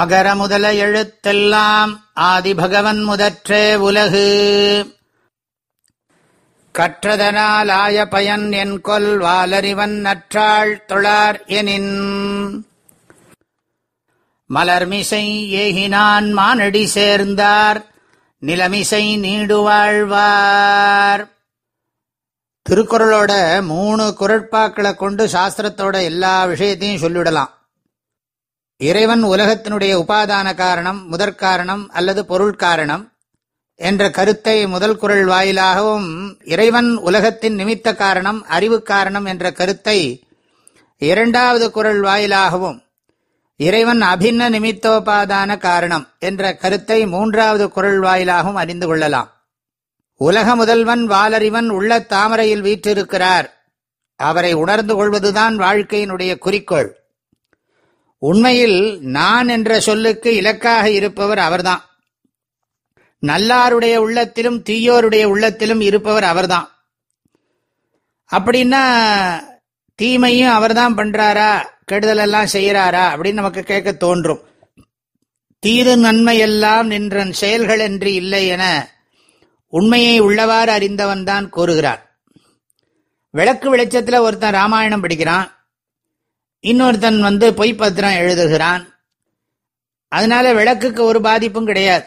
அகர முதல எழுத்தெல்லாம் ஆதிபகவன் முதற்றே உலகு. கற்றதனால் ஆய பயன் என் கொல் வாலறிவன் நற்றாள் தொழார் எனின். மலர்மிசை ஏகினான் மானடி சேர்ந்தார் நிலமிசை நீடுவாழ்வார் திருக்குறளோட மூணு குரட்பாக்களை கொண்டு சாஸ்திரத்தோட எல்லா விஷயத்தையும் சொல்லிவிடலாம் இறைவன் உலகத்தினுடைய உபாதான காரணம் முதற்காரணம் அல்லது பொருள்காரணம் என்ற கருத்தை முதல் குரல் வாயிலாகவும் இறைவன் உலகத்தின் நிமித்த காரணம் அறிவு காரணம் என்ற கருத்தை இரண்டாவது குரல் வாயிலாகவும் இறைவன் அபின்ன நிமித்தோபாதான காரணம் என்ற கருத்தை மூன்றாவது குரல் வாயிலாகவும் அறிந்து கொள்ளலாம். உலக முதல்வன் வாலறிவன் உள்ள தாமரையில் வீற்றிருக்கிறார். அவரை உணர்ந்து கொள்வதுதான் வாழ்க்கையினுடைய குறிக்கோள். உண்மையில் நான் என்ற சொல்லுக்கு இலக்காக இருப்பவர் அவர்தான். நல்லாருடைய உள்ளத்திலும் தீயோருடைய உள்ளத்திலும் இருப்பவர் அவர்தான். அப்படின்னா தீமையும் அவர்தான் பண்றாரா? கெடுதல் எல்லாம் செய்யறாரா அப்படின்னு நமக்கு கேட்க தோன்றும். தீது நன்மையெல்லாம் நின்றன் செயல்கள் என்று இல்லை என உண்மையை உள்ளவாறு அறிந்தவன் தான் கூறுகிறான் விளக்கு வெளிச்சத்தில் ஒருத்தன் ராமாயணம் படிக்கிறான். இன்னொருத்தன் வந்து பொய்ப்பத்திரம் எழுதுகிறான். அதனால விளக்குக்கு ஒரு பாதிப்பும் கிடையாது.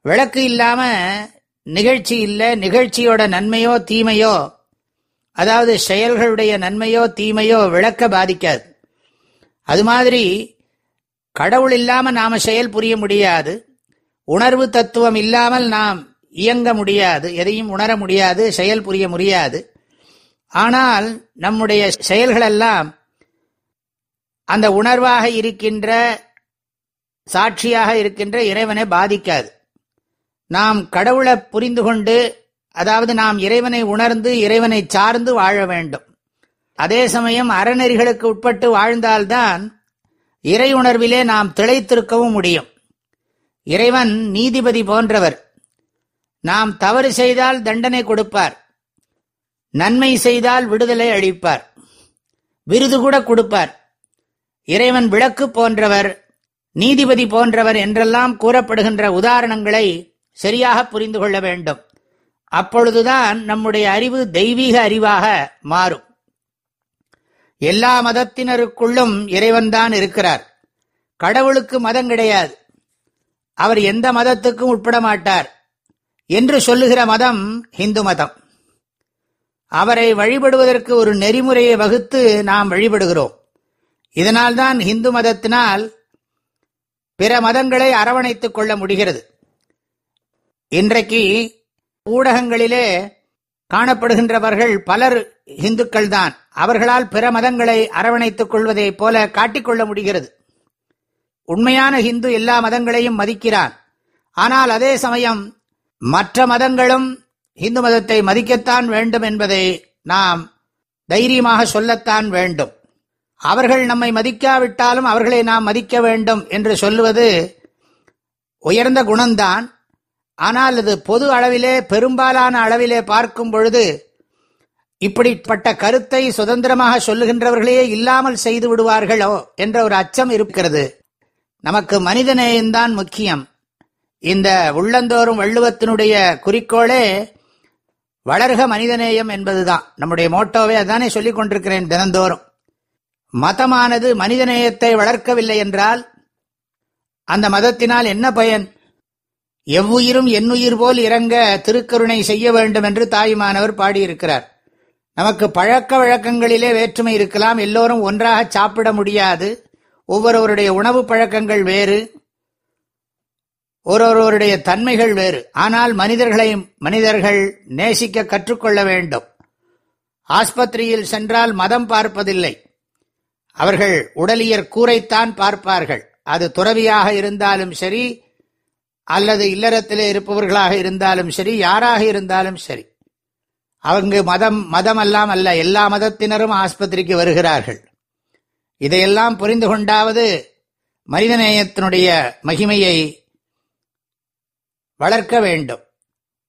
விளக்கு இல்லாம நிகழ்ச்சி இல்லை நிகழ்ச்சியோட நன்மையோ தீமையோ அதாவது செயல்களுடைய நன்மையோ தீமையோ விளக்க பாதிக்காது. அது மாதிரி கடவுள் இல்லாம நாம செயல் புரிய முடியாது. உணர்வு தத்துவம் இல்லாமல் நாம் இயங்க முடியாது. எதையும் உணர முடியாது செயல் புரிய முடியாது. ஆனால் நம்முடைய செயல்களெல்லாம் அந்த உணர்வாக இருக்கின்ற சாட்சியாக இருக்கின்ற இறைவனை பாதிக்காது. நாம் கடவுளை புரிந்து கொண்டு அதாவது நாம் இறைவனை உணர்ந்து இறைவனை சார்ந்து வாழ வேண்டும். அதே சமயம் அறநெறிகளுக்கு உட்பட்டு வாழ்ந்தால்தான் இறை உணர்விலே நாம் திளைத்திருக்கவும் முடியும். இறைவன் நீதிபதி போன்றவர். நாம் தவறு செய்தால் தண்டனை கொடுப்பார். நன்மை செய்தால் விடுதலை அளிப்பார். விருது கூட கொடுப்பார். இறைவன் விளக்கு போன்றவர் நீதிபதி போன்றவர் என்றெல்லாம் கூறப்படுகின்ற உதாரணங்களை சரியாக புரிந்து கொள்ள வேண்டும். அப்பொழுதுதான் நம்முடைய அறிவு தெய்வீக அறிவாக மாறும். எல்லா மதத்தினருக்குள்ளும் இறைவன்தான் இருக்கிறார். கடவுளுக்கு மதம் கிடையாது. அவர் எந்த மதத்துக்கும் உட்பட மாட்டார் என்று சொல்லுகிற மதம் இந்து மதம். அவரை வழிபடுவதற்கு ஒரு நெறிமுறையை வகுத்து நாம் வழிபடுகிறோம். இதனால்தான் ஹிந்து மதத்தினால் பிற மதங்களை அரவணைத்துக் கொள்ள முடிகிறது. இன்றைக்கு ஊடகங்களிலே காணப்படுகின்றவர்கள் பலர் இந்துக்கள் தான் அவர்களால் பிற மதங்களை அரவணைத்துக் கொள்வதைப் போல காட்டிக்கொள்ள முடிகிறது. உண்மையான ஹிந்து எல்லா மதங்களையும் மதிக்கிறான். ஆனால் அதே சமயம் மற்ற மதங்களும் இந்து மதத்தை மதிக்கத்தான் வேண்டும் என்பதை நாம் தைரியமாக சொல்லத்தான் வேண்டும். அவர்கள் நம்மை மதிக்காவிட்டாலும் அவர்களை நாம் மதிக்க வேண்டும் என்று சொல்லுவது உயர்ந்த குணம்தான். ஆனால் அது பொது அளவிலே பெரும்பாலான அளவிலே பார்க்கும் பொழுது இப்படிப்பட்ட கருத்தை சுதந்திரமாக சொல்லுகின்றவர்களே இல்லாமல் செய்து விடுவார்களோ என்ற ஒரு அச்சம் இருக்கிறது. நமக்கு மனிதநேயம்தான் முக்கியம். இந்த உள்ளந்தோறும் வள்ளுவத்தினுடைய குறிக்கோளே வளர்க மனிதநேயம் என்பதுதான். நம்முடைய மோட்டோவே அதானே சொல்லிக் கொண்டிருக்கிறேன் தினந்தோறும். மதமானது மனிதநேயத்தை வளர்க்கவில்லை என்றால் அந்த மதத்தினால் என்ன பயன்? எவ்வுயிரும் என்னுயிர் போல் இறங்க திருக்கருணை செய்ய வேண்டும் என்று தாயுமானவர் பாடியிருக்கிறார். நமக்கு பழக்க வழக்கங்களிலே வேற்றுமை இருக்கலாம். எல்லோரும் ஒன்றாக சாப்பிட முடியாது. ஒவ்வொருவருடைய உணவு பழக்கங்கள் வேறு. ஒருவருடைய தன்மைகள் வேறு. ஆனால் மனிதர்களை மனிதர்கள் நேசிக்க கற்றுக்கொள்ள வேண்டும். ஆஸ்பத்திரியில் சென்றால் மதம் பார்ப்பதில்லை. அவர்கள் உடலியற் கூரைத்தான் பார்ப்பார்கள். அது துறவியாக இருந்தாலும் சரி அல்லது இல்லறத்திலே இருப்பவர்களாக இருந்தாலும் சரி யாராக இருந்தாலும் சரி. அவங்க மதம் மதம் எல்லாம் அல்ல எல்லா மதத்தினரும் ஆஸ்பத்திரிக்கு வருகிறார்கள். இதையெல்லாம் புரிந்து கொண்டாவது மனிதநேயத்தினுடைய மகிமையை வளர்க்க வேண்டும்.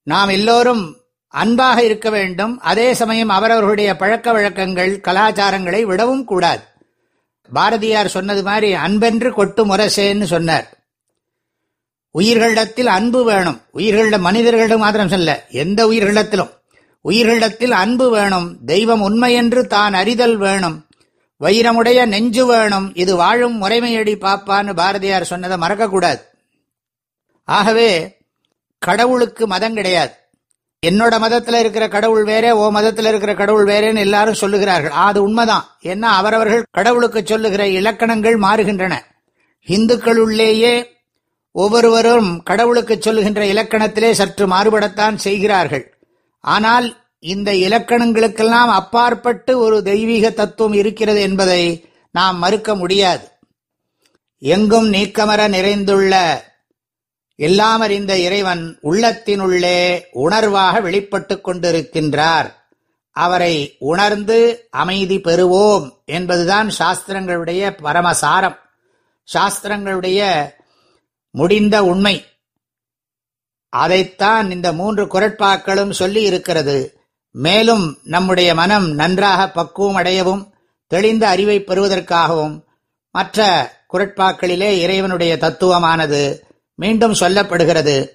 நாம் எல்லோரும் அன்பாக இருக்க வேண்டும். அதே சமயம் அவரவர்களுடைய பழக்க வழக்கங்கள் கலாச்சாரங்களை விடவும் கூடாது. பாரதியார் சொன்னது மாதிரி அன்பென்று கொட்டு முரசேன்னு சொன்னார். உயிர்களிடத்தில் அன்பு வேணும். உயிர்களிட மனிதர்களிடம் மாத்திரம் சொல்ல எந்த உயிர்களிடத்திலும். உயிர்களிடத்தில் அன்பு வேணும். தெய்வம் உண்மையென்று தான் அறிதல் வேணும். வைரமுடைய நெஞ்சு வேணும். இது வாழும் முறைமையடி பாப்பான்னு பாரதியார் சொன்னதை மறக்கக்கூடாது. ஆகவே கடவுளுக்கு மதம் கிடையாது. என்னோட மதத்தில் இருக்கிற கடவுள் வேறே ஓ மதத்தில் இருக்கிற கடவுள் வேறேன்னு எல்லாரும் சொல்லுகிறார்கள். அது உண்மைதான். ஏன்னா அவரவர்கள் கடவுளுக்கு சொல்லுகிற இலக்கணங்கள் மாறுகின்றன. இந்துக்களுள்ளேயே ஒவ்வொருவரும் கடவுளுக்கு சொல்லுகின்ற இலக்கணத்திலே சற்று மாறுபடத்தான் செய்கிறார்கள். ஆனால் இந்த இலக்கணங்களுக்கெல்லாம் அப்பாற்பட்டு ஒரு தெய்வீக தத்துவம் இருக்கிறது என்பதை நாம் மறுக்க முடியாது. எங்கும் நீக்கமர நிறைந்துள்ள எல்லாம் அறிந்த இறைவன் உள்ளத்தினுள்ளே உணர்வாக வெளிப்பட்டு கொண்டிருக்கின்றார். அவரை உணர்ந்து அமைதி பெறுவோம் என்பதுதான் சாஸ்திரங்களுடைய பரமசாரம். சாஸ்திரங்களுடைய முடிந்த உண்மை. அதைத்தான் இந்த மூன்று குரட்பாக்களும் சொல்லி இருக்கிறது. மேலும் நம்முடைய மனம் நன்றாக பக்குவம் அடையவும் தெளிந்த அறிவை பெறுவதற்காகவும் மற்ற குரட்பாக்களிலே இறைவனுடைய தத்துவமானது மீண்டும் சொல்லப்படுகிறது.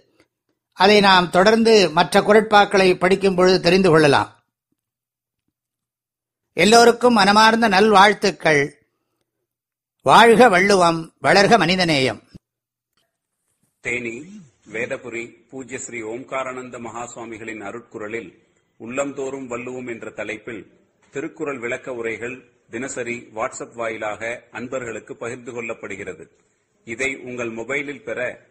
அதை நாம் தொடர்ந்து மற்ற குரட்பாக்களை படிக்கும் பொழுது தெரிந்து கொள்ளலாம். எல்லோருக்கும் மனமார்ந்த நல்வாழ்த்துக்கள். வாழ்க வள்ளுவம் வளர்க மனிதநேயம். தேனி வேதபுரி பூஜ்ய ஸ்ரீ ஓம்காரானந்த மகாசுவாமிகளின் அருட்குரலில் உள்ளந்தோறும் வள்ளுவோம் என்ற தலைப்பில் திருக்குறள் விளக்க உரைகள் தினசரி வாட்ஸ்அப் வாயிலாக அன்பர்களுக்கு பகிர்ந்து கொள்ளப்படுகிறது. இதை உங்கள் மொபைலில் பெற